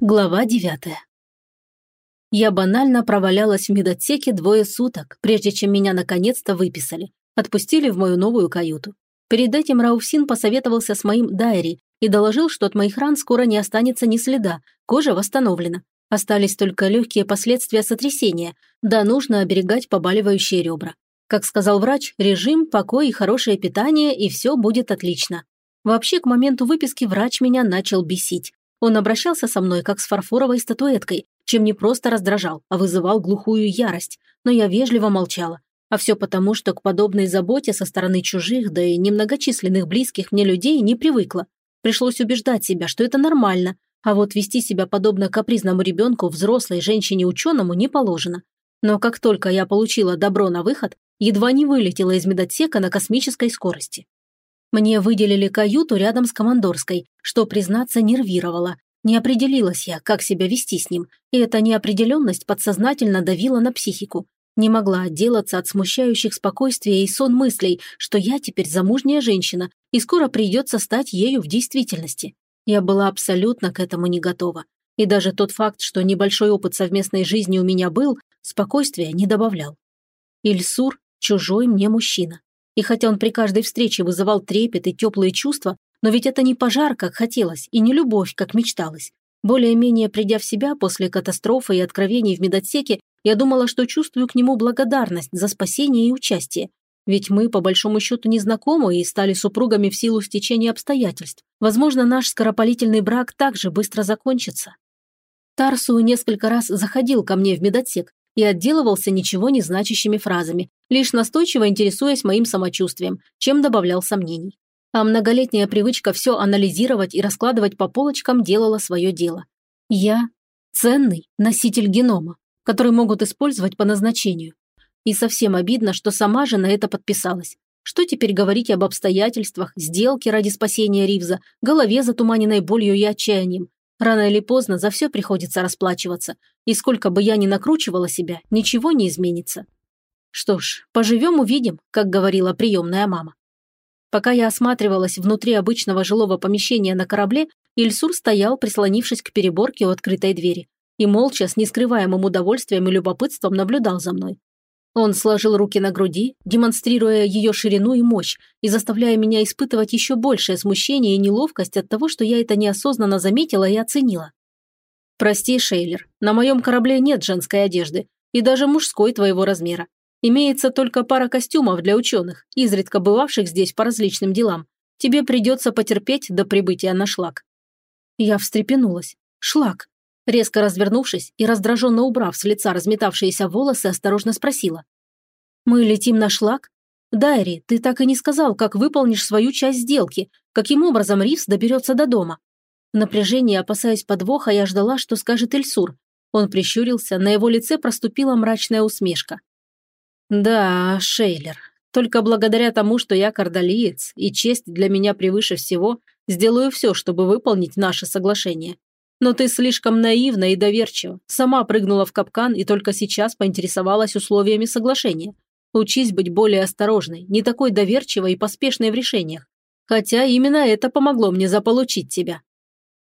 Глава девятая. Я банально провалялась в медотсеке двое суток, прежде чем меня наконец-то выписали. Отпустили в мою новую каюту. Перед этим Рауфсин посоветовался с моим дайри и доложил, что от моих ран скоро не останется ни следа, кожа восстановлена. Остались только легкие последствия сотрясения, да нужно оберегать побаливающие ребра. Как сказал врач, режим, покой и хорошее питание, и все будет отлично. Вообще, к моменту выписки врач меня начал бесить. Он обращался со мной, как с фарфоровой статуэткой, чем не просто раздражал, а вызывал глухую ярость, но я вежливо молчала. А все потому, что к подобной заботе со стороны чужих, да и немногочисленных близких мне людей не привыкла. Пришлось убеждать себя, что это нормально, а вот вести себя подобно капризному ребенку, взрослой женщине-ученому не положено. Но как только я получила добро на выход, едва не вылетела из медотсека на космической скорости. Мне выделили каюту рядом с командорской, что, признаться, нервировало. Не определилась я, как себя вести с ним, и эта неопределенность подсознательно давила на психику. Не могла отделаться от смущающих спокойствия и сон мыслей, что я теперь замужняя женщина, и скоро придется стать ею в действительности. Я была абсолютно к этому не готова. И даже тот факт, что небольшой опыт совместной жизни у меня был, спокойствия не добавлял. Ильсур – чужой мне мужчина. И хотя он при каждой встрече вызывал трепет и теплые чувства, но ведь это не пожар, как хотелось, и не любовь, как мечталось. Более-менее придя в себя после катастрофы и откровений в медотсеке, я думала, что чувствую к нему благодарность за спасение и участие. Ведь мы, по большому счету, не знакомы и стали супругами в силу стечения обстоятельств. Возможно, наш скоропалительный брак также быстро закончится. Тарсу несколько раз заходил ко мне в медотсек, и отделывался ничего не значащими фразами, лишь настойчиво интересуясь моим самочувствием, чем добавлял сомнений. А многолетняя привычка все анализировать и раскладывать по полочкам делала свое дело. Я – ценный носитель генома, который могут использовать по назначению. И совсем обидно, что сама же на это подписалась. Что теперь говорить об обстоятельствах, сделке ради спасения Ривза, голове затуманенной болью и отчаянием, Рано или поздно за все приходится расплачиваться, и сколько бы я ни накручивала себя, ничего не изменится. Что ж, поживем увидим, как говорила приемная мама. Пока я осматривалась внутри обычного жилого помещения на корабле, Ильсур стоял, прислонившись к переборке у открытой двери, и молча, с нескрываемым удовольствием и любопытством наблюдал за мной. Он сложил руки на груди, демонстрируя ее ширину и мощь, и заставляя меня испытывать еще большее смущение и неловкость от того, что я это неосознанно заметила и оценила. «Прости, Шейлер, на моем корабле нет женской одежды, и даже мужской твоего размера. Имеется только пара костюмов для ученых, изредка бывавших здесь по различным делам. Тебе придется потерпеть до прибытия на шлак». Я встрепенулась. «Шлак? Резко развернувшись и раздраженно убрав с лица разметавшиеся волосы, осторожно спросила. «Мы летим на шлак? Дайри, ты так и не сказал, как выполнишь свою часть сделки, каким образом Ривс доберется до дома». В напряжении, опасаясь подвоха, я ждала, что скажет Эльсур. Он прищурился, на его лице проступила мрачная усмешка. «Да, Шейлер, только благодаря тому, что я кардалиец, и честь для меня превыше всего, сделаю все, чтобы выполнить наше соглашение. Но ты слишком наивна и доверчива. Сама прыгнула в капкан и только сейчас поинтересовалась условиями соглашения. Учись быть более осторожной, не такой доверчивой и поспешной в решениях. Хотя именно это помогло мне заполучить тебя.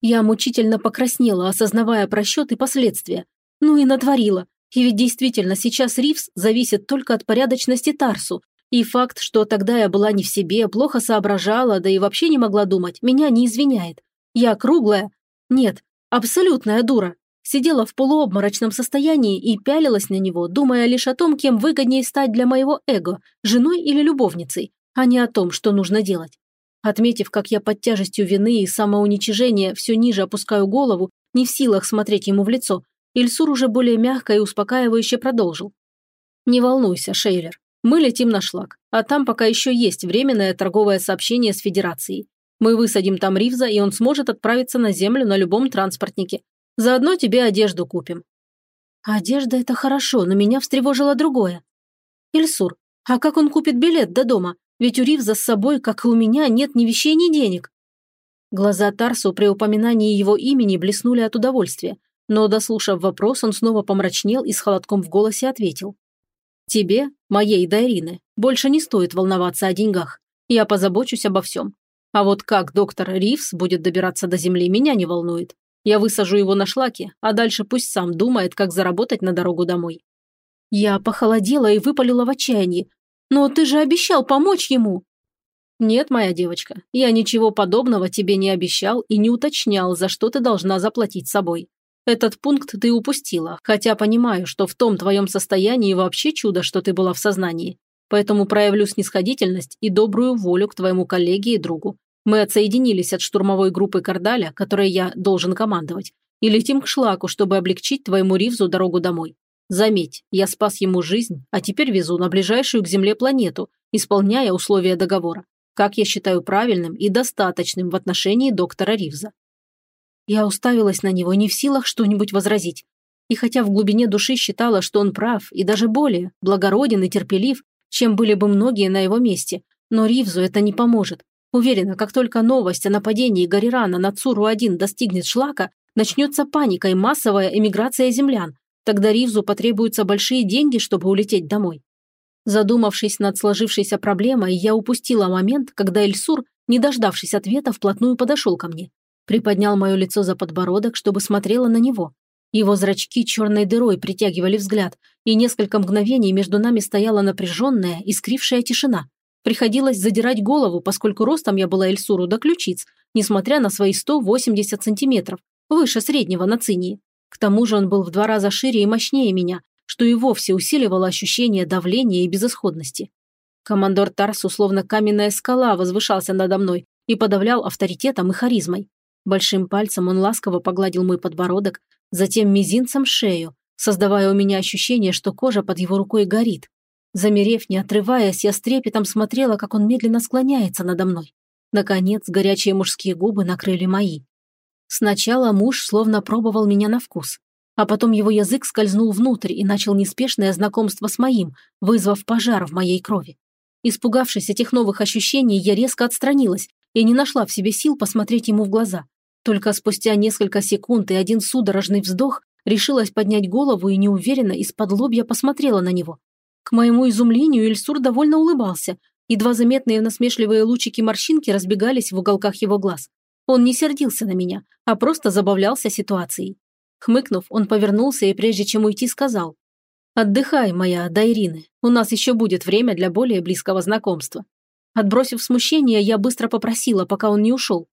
Я мучительно покраснела, осознавая просчет и последствия. Ну и натворила. И ведь действительно сейчас Ривс зависит только от порядочности Тарсу. И факт, что тогда я была не в себе, плохо соображала, да и вообще не могла думать, меня не извиняет. Я круглая. Нет, Абсолютная дура. Сидела в полуобморочном состоянии и пялилась на него, думая лишь о том, кем выгоднее стать для моего эго, женой или любовницей, а не о том, что нужно делать. Отметив, как я под тяжестью вины и самоуничижения все ниже опускаю голову, не в силах смотреть ему в лицо, Ильсур уже более мягко и успокаивающе продолжил. «Не волнуйся, Шейлер, мы летим на шлак, а там пока еще есть временное торговое сообщение с Федерацией. Мы высадим там Ривза, и он сможет отправиться на землю на любом транспортнике. Заодно тебе одежду купим». «Одежда – это хорошо, но меня встревожило другое. Ильсур, а как он купит билет до дома? Ведь у Ривза с собой, как и у меня, нет ни вещей, ни денег». Глаза Тарсу при упоминании его имени блеснули от удовольствия, но, дослушав вопрос, он снова помрачнел и с холодком в голосе ответил. «Тебе, моей Дайрины, больше не стоит волноваться о деньгах. Я позабочусь обо всем. А вот как доктор Ривс будет добираться до Земли, меня не волнует. Я высажу его на шлаке, а дальше пусть сам думает, как заработать на дорогу домой». Я похолодела и выпалила в отчаянии. «Но ты же обещал помочь ему!» «Нет, моя девочка, я ничего подобного тебе не обещал и не уточнял, за что ты должна заплатить собой. Этот пункт ты упустила, хотя понимаю, что в том твоем состоянии вообще чудо, что ты была в сознании. Поэтому проявлю снисходительность и добрую волю к твоему коллеге и другу. Мы отсоединились от штурмовой группы Кардаля, которой я должен командовать, и летим к Шлаку, чтобы облегчить твоему Ривзу дорогу домой. Заметь, я спас ему жизнь, а теперь везу на ближайшую к Земле планету, исполняя условия договора как я считаю правильным и достаточным в отношении доктора Ривза. Я уставилась на него, не в силах что-нибудь возразить. И хотя в глубине души считала, что он прав и даже более, благороден и терпелив, чем были бы многие на его месте, но Ривзу это не поможет. Уверена, как только новость о нападении Гарирана на Цуру-1 достигнет шлака, начнется паника и массовая эмиграция землян. Тогда Ривзу потребуются большие деньги, чтобы улететь домой. Задумавшись над сложившейся проблемой, я упустила момент, когда Эльсур, не дождавшись ответа, вплотную подошел ко мне. Приподнял мое лицо за подбородок, чтобы смотрела на него. Его зрачки черной дырой притягивали взгляд, и несколько мгновений между нами стояла напряженная, искрившая тишина. Приходилось задирать голову, поскольку ростом я была Эльсуру до ключиц, несмотря на свои 180 сантиметров, выше среднего на цинии. К тому же он был в два раза шире и мощнее меня, что и вовсе усиливало ощущение давления и безысходности. Командор Тарс, условно каменная скала, возвышался надо мной и подавлял авторитетом и харизмой. Большим пальцем он ласково погладил мой подбородок, затем мизинцем шею, создавая у меня ощущение, что кожа под его рукой горит. Замерев, не отрываясь, я с трепетом смотрела, как он медленно склоняется надо мной. Наконец, горячие мужские губы накрыли мои. Сначала муж словно пробовал меня на вкус а потом его язык скользнул внутрь и начал неспешное знакомство с моим, вызвав пожар в моей крови. Испугавшись этих новых ощущений, я резко отстранилась и не нашла в себе сил посмотреть ему в глаза. Только спустя несколько секунд и один судорожный вздох решилась поднять голову и неуверенно из-под лобья посмотрела на него. К моему изумлению Ильсур довольно улыбался, едва заметные насмешливые лучики морщинки разбегались в уголках его глаз. Он не сердился на меня, а просто забавлялся ситуацией. Хмыкнув, он повернулся и прежде чем уйти сказал. «Отдыхай, моя Дайрины, у нас еще будет время для более близкого знакомства». Отбросив смущение, я быстро попросила, пока он не ушел.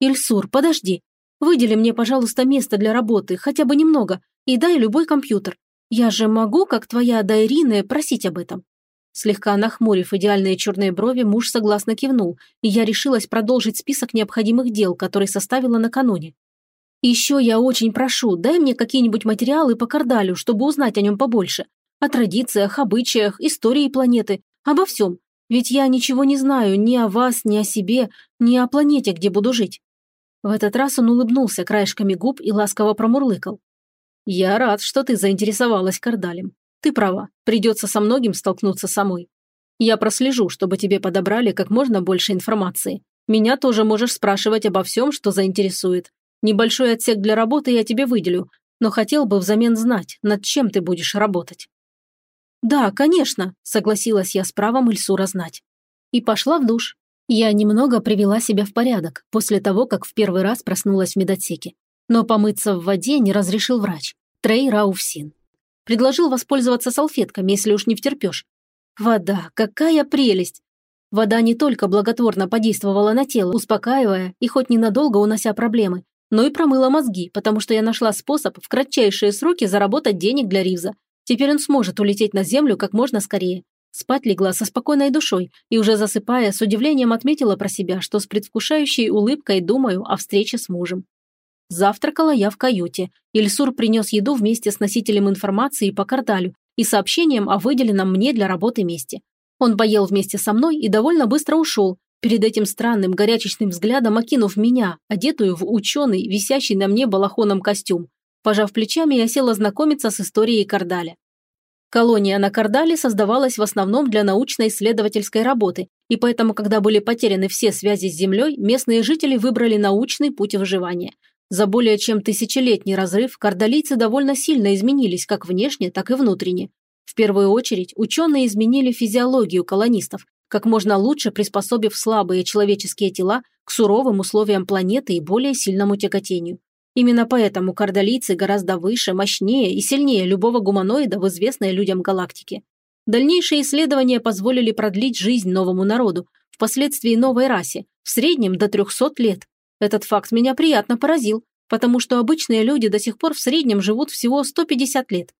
«Ильсур, подожди. Выдели мне, пожалуйста, место для работы, хотя бы немного, и дай любой компьютер. Я же могу, как твоя Дайрина, просить об этом». Слегка нахмурив идеальные черные брови, муж согласно кивнул, и я решилась продолжить список необходимых дел, который составила накануне. Еще я очень прошу, дай мне какие-нибудь материалы по Кардалю, чтобы узнать о нем побольше. О традициях, обычаях, истории планеты, обо всем. Ведь я ничего не знаю ни о вас, ни о себе, ни о планете, где буду жить». В этот раз он улыбнулся краешками губ и ласково промурлыкал. «Я рад, что ты заинтересовалась Кардалем. Ты права, придется со многим столкнуться самой. Я прослежу, чтобы тебе подобрали как можно больше информации. Меня тоже можешь спрашивать обо всем, что заинтересует. Небольшой отсек для работы я тебе выделю, но хотел бы взамен знать, над чем ты будешь работать». «Да, конечно», – согласилась я с правом Ильсура знать. И пошла в душ. Я немного привела себя в порядок после того, как в первый раз проснулась в медотсеке. Но помыться в воде не разрешил врач, Трей Рауфсин. Предложил воспользоваться салфетками, если уж не втерпешь. Вода, какая прелесть! Вода не только благотворно подействовала на тело, успокаивая и хоть ненадолго унося проблемы, но и промыла мозги, потому что я нашла способ в кратчайшие сроки заработать денег для Ривза. Теперь он сможет улететь на землю как можно скорее. Спать легла со спокойной душой и уже засыпая, с удивлением отметила про себя, что с предвкушающей улыбкой думаю о встрече с мужем. Завтракала я в каюте. Ильсур принес еду вместе с носителем информации по карталю и сообщением о выделенном мне для работы месте. Он поел вместе со мной и довольно быстро ушел, перед этим странным горячечным взглядом окинув меня, одетую в ученый, висящий на мне балахоном костюм. Пожав плечами, я села знакомиться с историей Кардаля. Колония на Кардале создавалась в основном для научно-исследовательской работы, и поэтому, когда были потеряны все связи с Землей, местные жители выбрали научный путь выживания. За более чем тысячелетний разрыв кардалийцы довольно сильно изменились как внешне, так и внутренне. В первую очередь, ученые изменили физиологию колонистов, как можно лучше приспособив слабые человеческие тела к суровым условиям планеты и более сильному тяготению. Именно поэтому кардалийцы гораздо выше, мощнее и сильнее любого гуманоида в известной людям галактике. Дальнейшие исследования позволили продлить жизнь новому народу, впоследствии новой расе, в среднем до 300 лет. Этот факт меня приятно поразил, потому что обычные люди до сих пор в среднем живут всего 150 лет.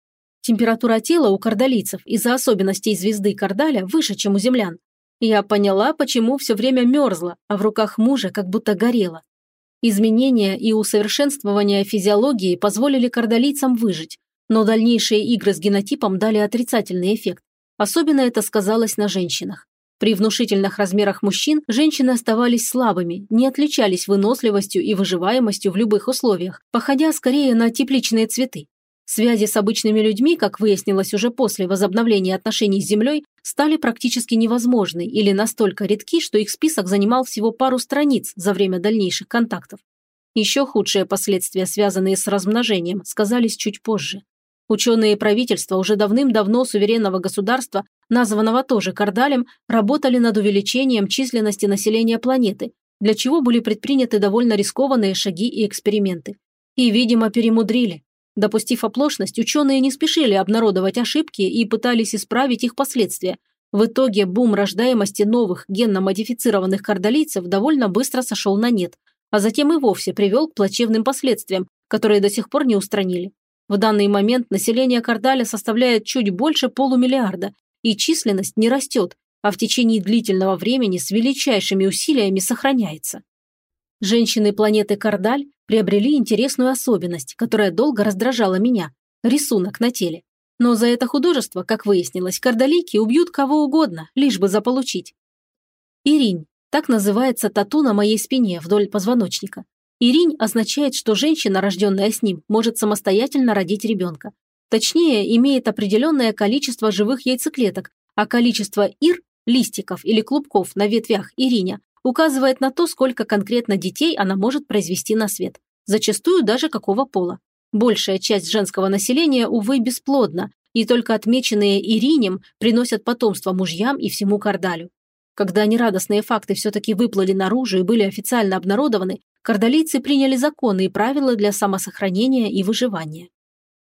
Температура тела у кардалийцев из-за особенностей звезды Кардаля выше, чем у землян. Я поняла, почему все время мерзла, а в руках мужа как будто горела. Изменения и усовершенствование физиологии позволили кардалийцам выжить, но дальнейшие игры с генотипом дали отрицательный эффект. Особенно это сказалось на женщинах. При внушительных размерах мужчин женщины оставались слабыми, не отличались выносливостью и выживаемостью в любых условиях, походя скорее на тепличные цветы. Связи с обычными людьми, как выяснилось уже после возобновления отношений с Землей, стали практически невозможны или настолько редки, что их список занимал всего пару страниц за время дальнейших контактов. Еще худшие последствия, связанные с размножением, сказались чуть позже. Ученые правительства уже давным-давно суверенного государства, названного тоже Кардалем, работали над увеличением численности населения планеты, для чего были предприняты довольно рискованные шаги и эксперименты. И, видимо, перемудрили. Допустив оплошность, ученые не спешили обнародовать ошибки и пытались исправить их последствия. В итоге бум рождаемости новых генно-модифицированных кардалийцев довольно быстро сошел на нет, а затем и вовсе привел к плачевным последствиям, которые до сих пор не устранили. В данный момент население Кардаля составляет чуть больше полумиллиарда, и численность не растет, а в течение длительного времени с величайшими усилиями сохраняется. Женщины планеты Кардаль приобрели интересную особенность, которая долго раздражала меня – рисунок на теле. Но за это художество, как выяснилось, кардалики убьют кого угодно, лишь бы заполучить. Иринь – так называется тату на моей спине вдоль позвоночника. Иринь означает, что женщина, рожденная с ним, может самостоятельно родить ребенка. Точнее, имеет определенное количество живых яйцеклеток, а количество ир, листиков или клубков на ветвях ириня указывает на то, сколько конкретно детей она может произвести на свет, зачастую даже какого пола. Большая часть женского населения, увы, бесплодна, и только отмеченные Иринем приносят потомство мужьям и всему Кардалю. Когда нерадостные факты все-таки выплыли наружу и были официально обнародованы, кардалийцы приняли законы и правила для самосохранения и выживания.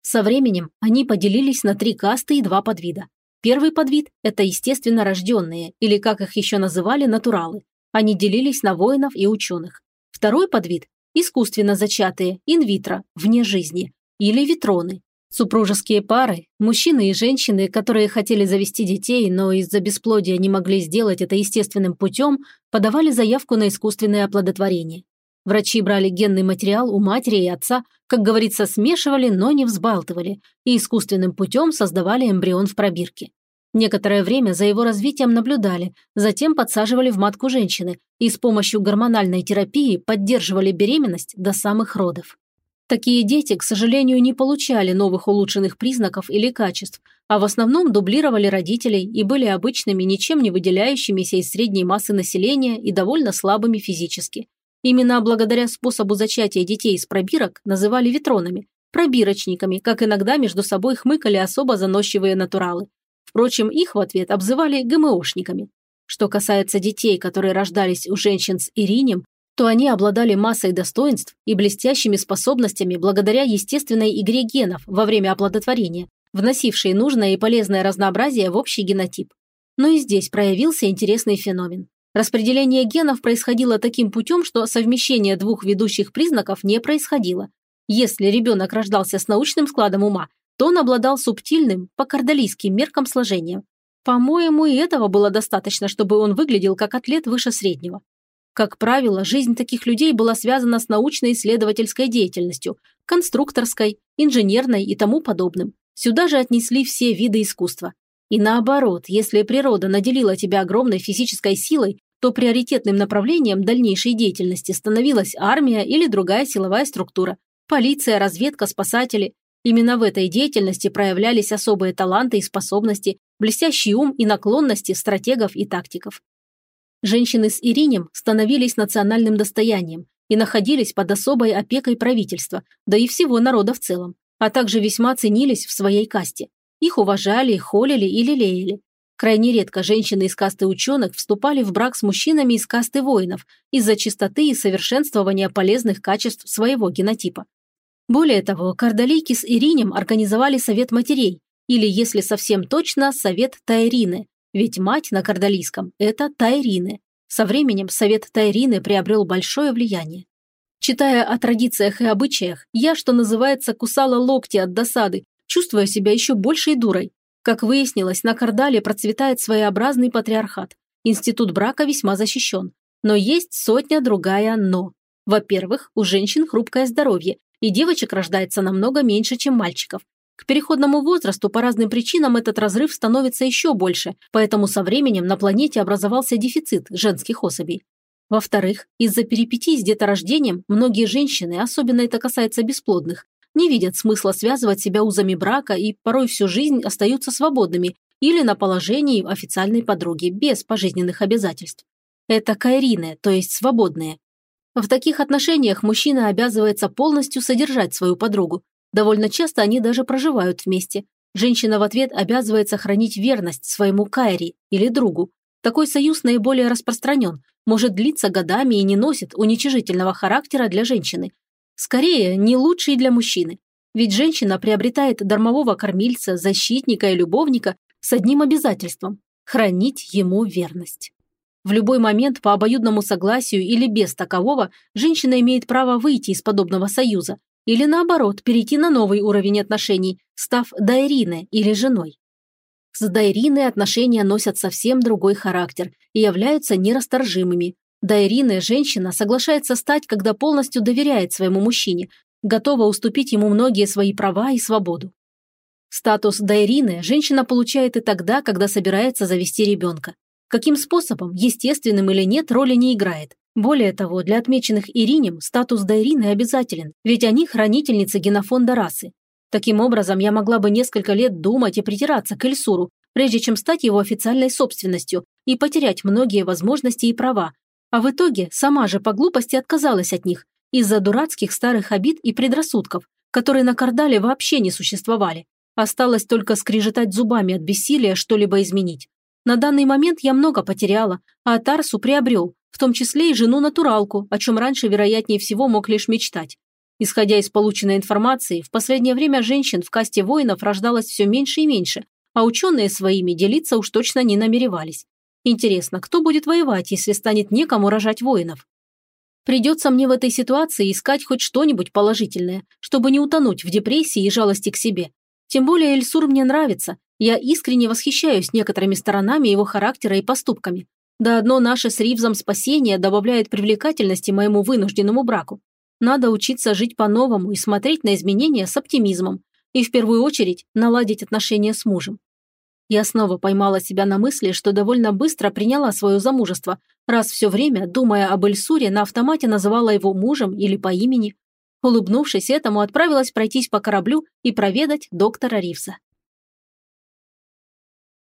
Со временем они поделились на три касты и два подвида. Первый подвид – это естественно рожденные, или как их еще называли, натуралы. Они делились на воинов и ученых. Второй подвид – искусственно зачатые, инвитро, вне жизни, или витроны. Супружеские пары, мужчины и женщины, которые хотели завести детей, но из-за бесплодия не могли сделать это естественным путем, подавали заявку на искусственное оплодотворение. Врачи брали генный материал у матери и отца, как говорится, смешивали, но не взбалтывали, и искусственным путем создавали эмбрион в пробирке. Некоторое время за его развитием наблюдали, затем подсаживали в матку женщины и с помощью гормональной терапии поддерживали беременность до самых родов. Такие дети, к сожалению, не получали новых улучшенных признаков или качеств, а в основном дублировали родителей и были обычными, ничем не выделяющимися из средней массы населения и довольно слабыми физически. Именно благодаря способу зачатия детей из пробирок называли ветронами, пробирочниками, как иногда между собой хмыкали особо заносчивые натуралы. Впрочем, их в ответ обзывали ГМОшниками. Что касается детей, которые рождались у женщин с Иринем, то они обладали массой достоинств и блестящими способностями благодаря естественной игре генов во время оплодотворения, вносившей нужное и полезное разнообразие в общий генотип. Но и здесь проявился интересный феномен. Распределение генов происходило таким путем, что совмещение двух ведущих признаков не происходило. Если ребенок рождался с научным складом ума, то он обладал субтильным, по кардалийским меркам сложением. По-моему, и этого было достаточно, чтобы он выглядел как атлет выше среднего. Как правило, жизнь таких людей была связана с научно-исследовательской деятельностью, конструкторской, инженерной и тому подобным. Сюда же отнесли все виды искусства. И наоборот, если природа наделила тебя огромной физической силой, то приоритетным направлением дальнейшей деятельности становилась армия или другая силовая структура, полиция, разведка, спасатели, Именно в этой деятельности проявлялись особые таланты и способности, блестящий ум и наклонности стратегов и тактиков. Женщины с Иринем становились национальным достоянием и находились под особой опекой правительства, да и всего народа в целом, а также весьма ценились в своей касте. Их уважали, холили и лелеяли. Крайне редко женщины из касты ученых вступали в брак с мужчинами из касты воинов из-за чистоты и совершенствования полезных качеств своего генотипа. Более того, Кардалейки с Иринем организовали совет матерей, или, если совсем точно, совет Тайрины, ведь мать на кардалийском – это Тайрины. Со временем совет Тайрины приобрел большое влияние. Читая о традициях и обычаях, я, что называется, кусала локти от досады, чувствуя себя еще большей дурой. Как выяснилось, на Кардале процветает своеобразный патриархат. Институт брака весьма защищен. Но есть сотня другая «но». Во-первых, у женщин хрупкое здоровье, и девочек рождается намного меньше, чем мальчиков. К переходному возрасту по разным причинам этот разрыв становится еще больше, поэтому со временем на планете образовался дефицит женских особей. Во-вторых, из-за перипетий с деторождением многие женщины, особенно это касается бесплодных, не видят смысла связывать себя узами брака и порой всю жизнь остаются свободными или на положении официальной подруги, без пожизненных обязательств. Это кайрины, то есть свободные. В таких отношениях мужчина обязывается полностью содержать свою подругу. Довольно часто они даже проживают вместе. Женщина в ответ обязывается хранить верность своему кайри или другу. Такой союз наиболее распространен, может длиться годами и не носит уничижительного характера для женщины, Скорее, не лучший для мужчины. Ведь женщина приобретает дармового кормильца, защитника и любовника с одним обязательством – хранить ему верность. В любой момент по обоюдному согласию или без такового женщина имеет право выйти из подобного союза или наоборот перейти на новый уровень отношений, став дайриной или женой. С дайриной отношения носят совсем другой характер и являются нерасторжимыми, Дайрина, женщина, соглашается стать, когда полностью доверяет своему мужчине, готова уступить ему многие свои права и свободу. Статус Дайрины женщина получает и тогда, когда собирается завести ребенка. Каким способом, естественным или нет, роли не играет. Более того, для отмеченных Иринем статус Дайрины обязателен, ведь они хранительницы генофонда расы. Таким образом, я могла бы несколько лет думать и притираться к Эльсуру, прежде чем стать его официальной собственностью и потерять многие возможности и права, а в итоге сама же по глупости отказалась от них из-за дурацких старых обид и предрассудков, которые на Кардале вообще не существовали. Осталось только скрежетать зубами от бессилия что-либо изменить. На данный момент я много потеряла, а Тарсу приобрел, в том числе и жену-натуралку, о чем раньше, вероятнее всего, мог лишь мечтать. Исходя из полученной информации, в последнее время женщин в касте воинов рождалось все меньше и меньше, а ученые своими делиться уж точно не намеревались. Интересно, кто будет воевать, если станет некому рожать воинов? Придется мне в этой ситуации искать хоть что-нибудь положительное, чтобы не утонуть в депрессии и жалости к себе. Тем более Эльсур мне нравится, я искренне восхищаюсь некоторыми сторонами его характера и поступками. Да одно наше с Ривзом спасение добавляет привлекательности моему вынужденному браку. Надо учиться жить по-новому и смотреть на изменения с оптимизмом. И в первую очередь наладить отношения с мужем. Я снова поймала себя на мысли, что довольно быстро приняла свое замужество, раз все время, думая об Эльсуре, на автомате называла его мужем или по имени. Улыбнувшись этому, отправилась пройтись по кораблю и проведать доктора Ривза.